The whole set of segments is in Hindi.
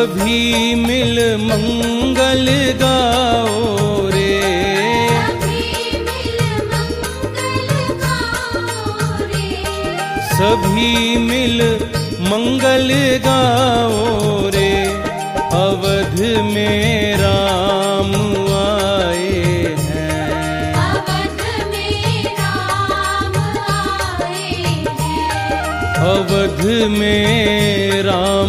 सभी मिल मंगल गाओ रे। सभी मिल मंगल गाओ रे। सभी मिल मंगल गाओ रे। अवध में राम आए हैं। अवध में राम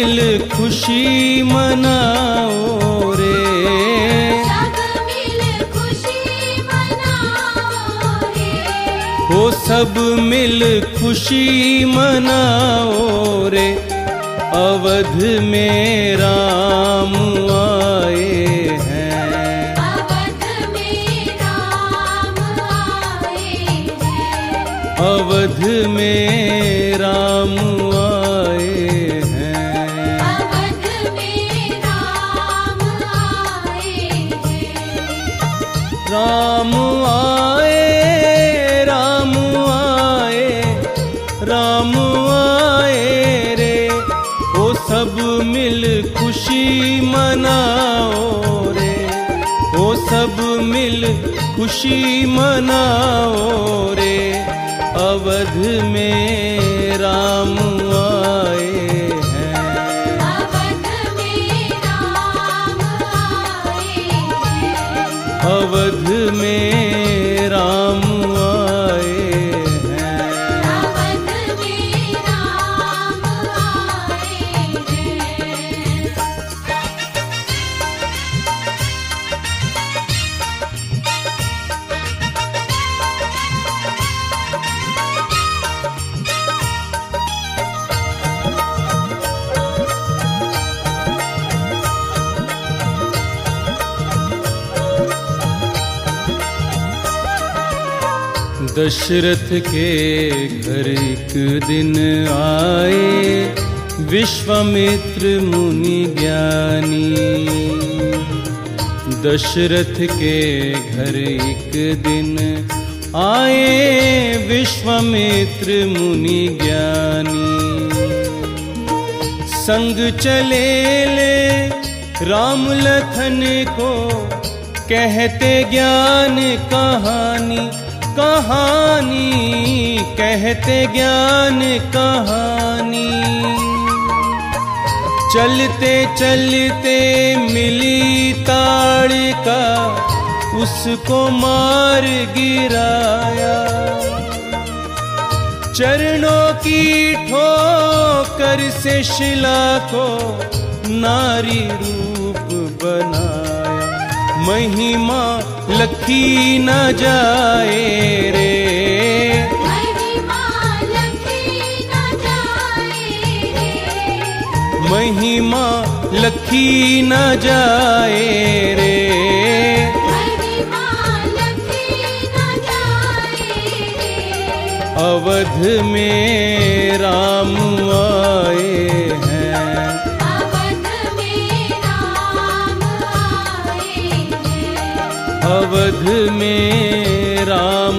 मिल खुशी मनाओ रे। सब मिल खुशी मनाओ रे। वो सब मिल खुशी मनाओ रे। अवध में राम आए हैं। अवध में मनाओ रे। ओ सब मिल खुशी मनाओ रे। अवध में राम दशरथ के घर एक दिन आए, विश्वामित्र मुनि ज्ञानी। दशरथ के घर एक दिन आए, विश्वामित्र मुनि ज्ञानी। संग चले ले राम लखन को, कहते ज्ञान कहानी। कहानी, कहते ज्ञान कहानी। चलते चलते मिली ताड़ का, उसको मार गिराया। चरणों की ठोकर से शिला को नारी रूप बनाया महिमा लखी न जाए रे। महिमा लखी न जाए रे। महिमा लखी न जाए रे। महिमा लखी न जाए रे। अवध में राम आए। में राम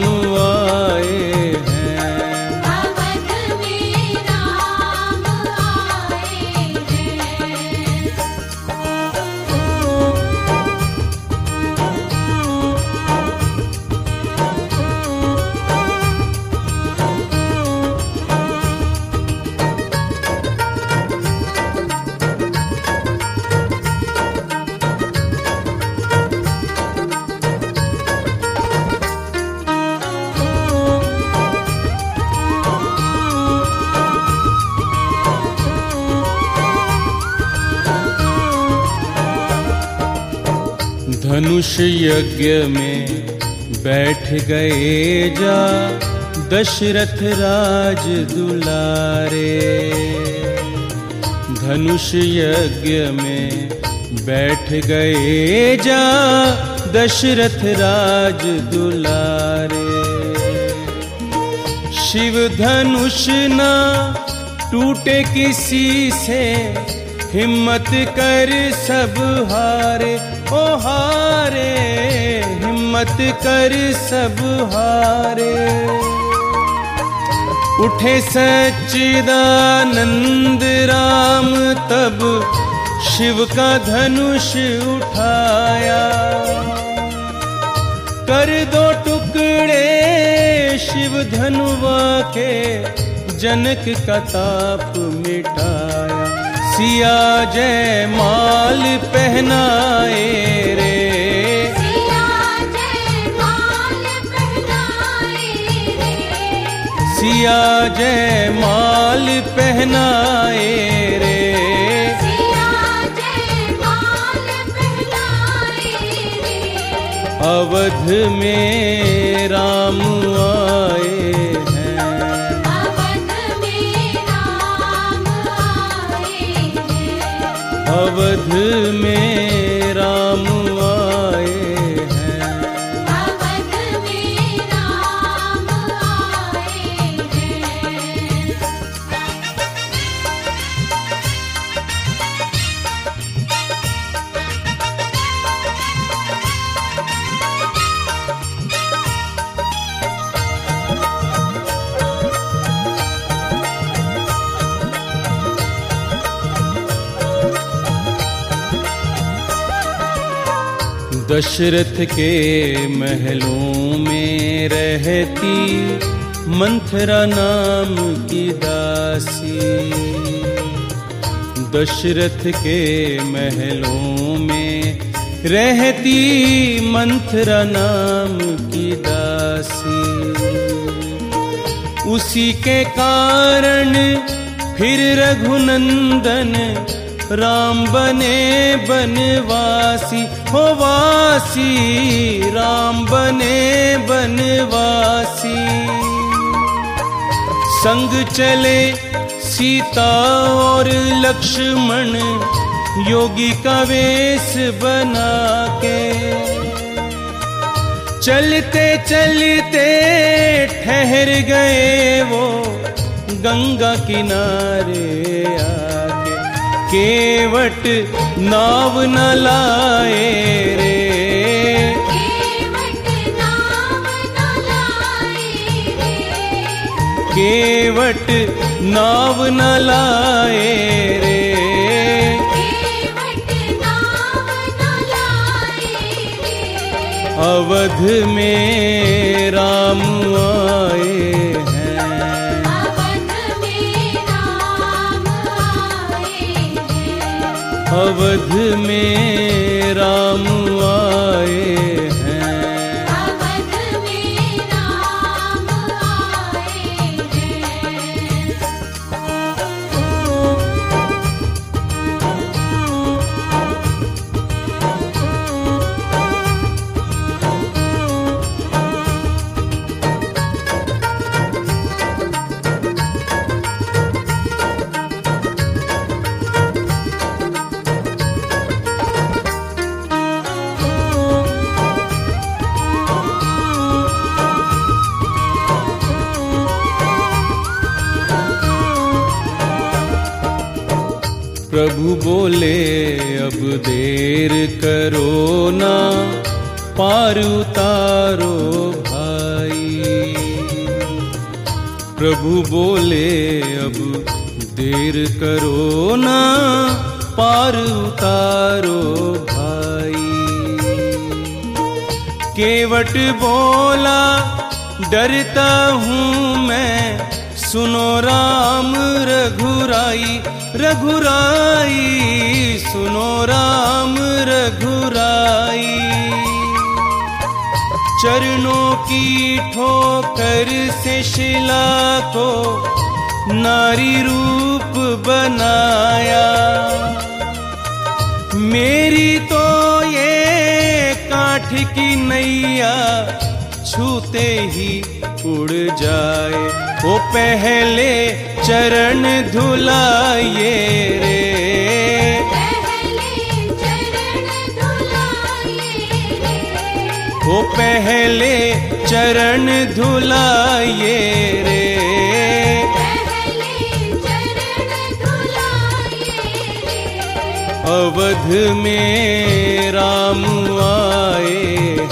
धनुष यज्ञ में बैठ गए जा, दशरथ राज दुलारे। धनुष यज्ञ में बैठ गए जा, दशरथ राज दुलारे। शिव धनुष ना टूटे किसी से, हिम्मत कर सब हारे। ओ हारे हिम्मत कर सब हारे। उठे सच्चिदानंद राम, तब शिव का धनुष उठाया। कर दो टुकड़े, शिव धनुवा के जनक का ताप मिटाया सिया जय माल पहनाए रे। सिया जय माल पहनाए रे। सिया जय माल पहनाए रे। सिया जय माल पहनाए रे। अवध में राम आए में दशरथ के महलों में रहती मंथरा नाम की दासी। दशरथ के महलों में रहती मंथरा नाम की दासी। उसी के कारण फिर रघुनंदन राम बने बनवासी, हो वासी। राम बने बनवासी। संग चले सीता और लक्ष्मण, योगी का वेश बना के चलते चलते ठहर गए वो गंगा किनारे आके केवट नाव न लाए रे। केवट नाम लाए रे। केवट नाव न लाए रे। न लाए रे। अवध में राम आए। अवध में राम आए प्रभु बोले, अब देर करो ना, पार उतारो भाई। प्रभु बोले, अब देर करो ना, पार उतारो भाई। केवट बोला, डरता हूँ मैं, सुनो राम रघुराई रघुराई, सुनो राम रघुराई। चरणों की ठोकर से शिला को नारी रूप बनाया। मेरी तो ये काठ की नैया छूते ही उड़ जाए। पहले चरण धुलाए रे। वो पहले चरण धुलाए रे। अवध में राम आए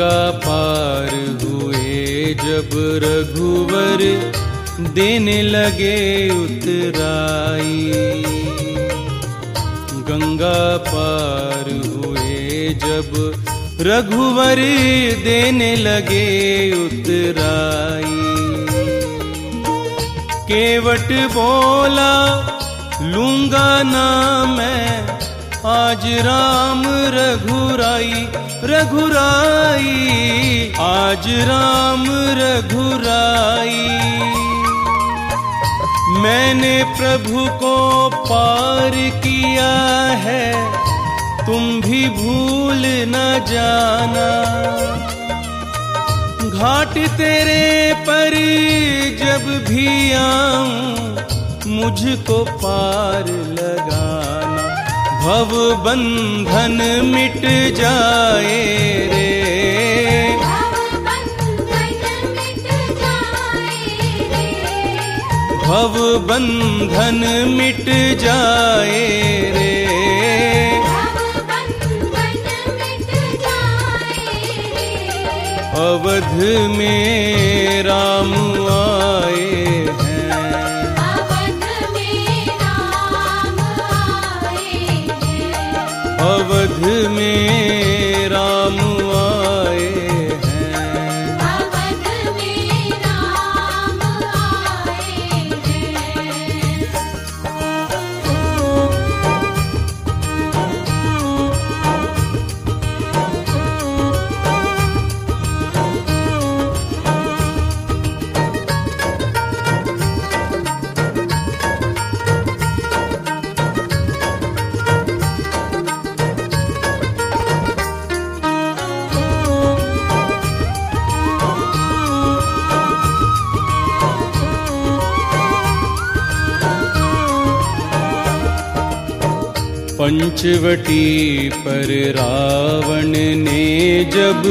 गंगा पार हुए जब रघुवर देने लगे उतराई। गंगा पार हुए जब रघुवर देने लगे उतराई। केवट बोला, लूँगा ना मैं आज राम रघुराई रघुराई, आज राम रघुराई। मैंने प्रभु को पार किया है, तुम भी भूल न जाना। घाट तेरे पर जब भी आऊँ, मुझको पार लगाना। भव बंधन मिट जाए रे। भव बंधन मिट जाए रे। भव बंधन मिट जाए रे। भव बंधन मिट जाए रे। अवध में राम आए हैं। में पंचवटी पर रावण ने जब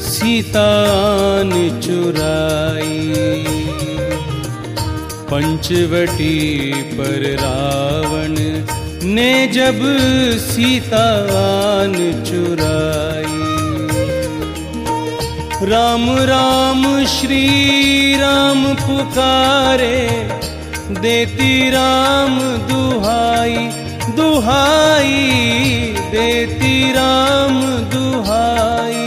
सीतान चुराई। पंचवटी पर रावण ने जब सीतान चुराई। राम राम श्री राम पुकारे देती राम दुहाई दुहाई देती राम दुहाई।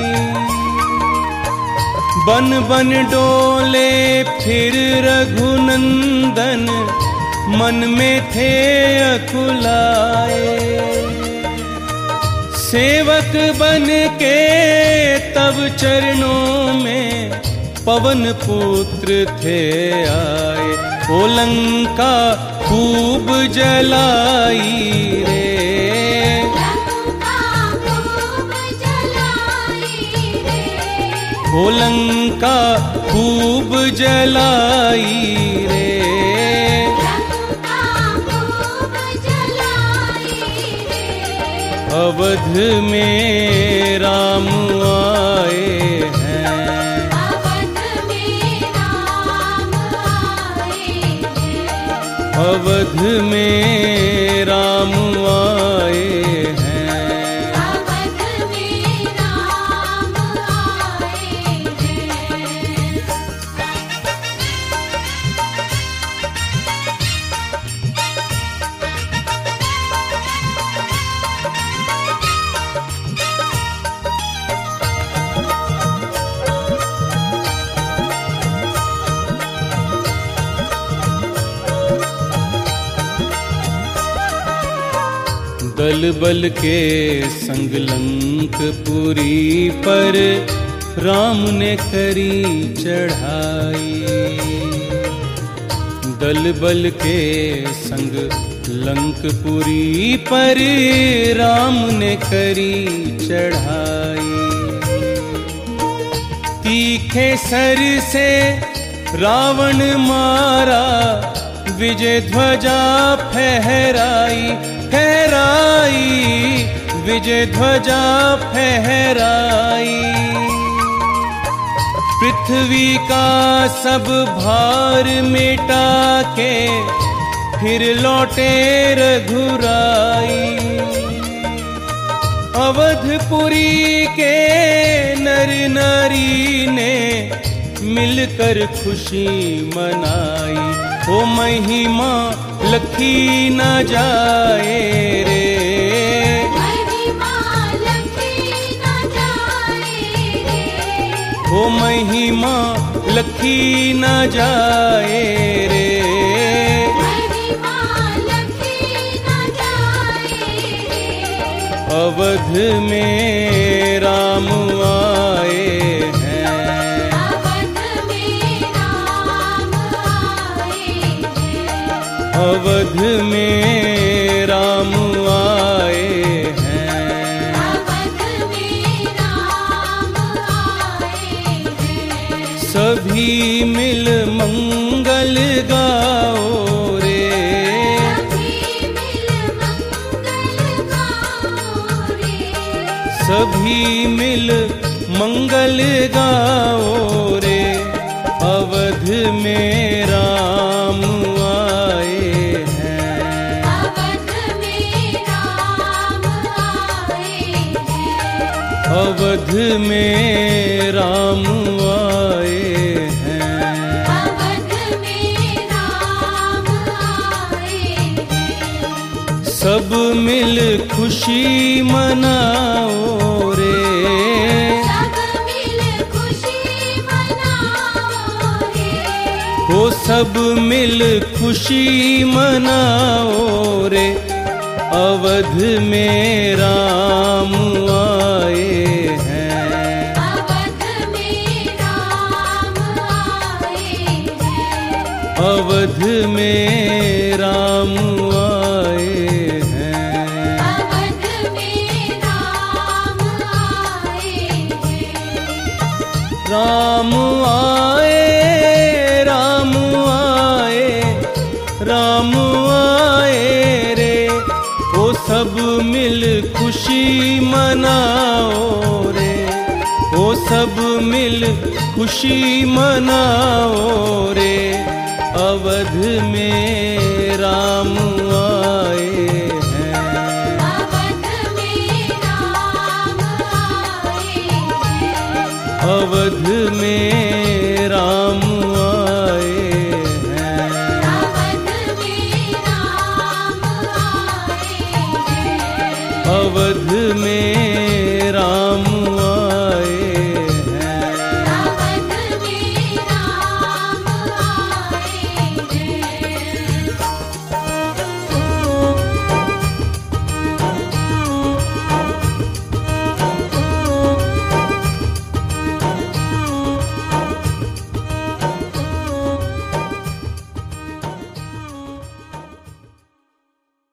बन बन डोले फिर रघुनंदन, मन में थे अकुलाए। सेवक बन के तब चरणों में पवन पुत्र थे आए। ओ लंका खूब जलाई रे। लंका खूब जलाई रे ओ लंका खूब जलाई रे लंका खूब जलाई रे। अवध में राम आए। में दल बल के संग लंकपुरी पर राम ने करी चढ़ाई। दल बल के संग लंकपुरी पर राम ने करी चढ़ाई। तीखे सर से रावण मारा, विजय ध्वजा फहराई। फहराई विजय ध्वजा फहराई। पृथ्वी का सब भार मिटा के फिर लौटे रघुराई। अवधपुरी के नर नारी ने मिलकर खुशी मनाई। ओ महिमा, लखी न जाए। लखी न जाए रे। अवध में राम सभी मिल मंगल गाओ रे। सभी मिल मंगल गाओ रे। अवध में राम आए हैं। अवध में सब मिल खुशी मनाओ रे। सब मिल खुशी मनाओ रे। वो सब मिल खुशी मनाओ रे। अवध में राम आए हैं। अवध में राम राम आए राम आए राम आए रे। वो सब मिल खुशी मनाओ रे। वो सब मिल खुशी मनाओ रे। अवध में राम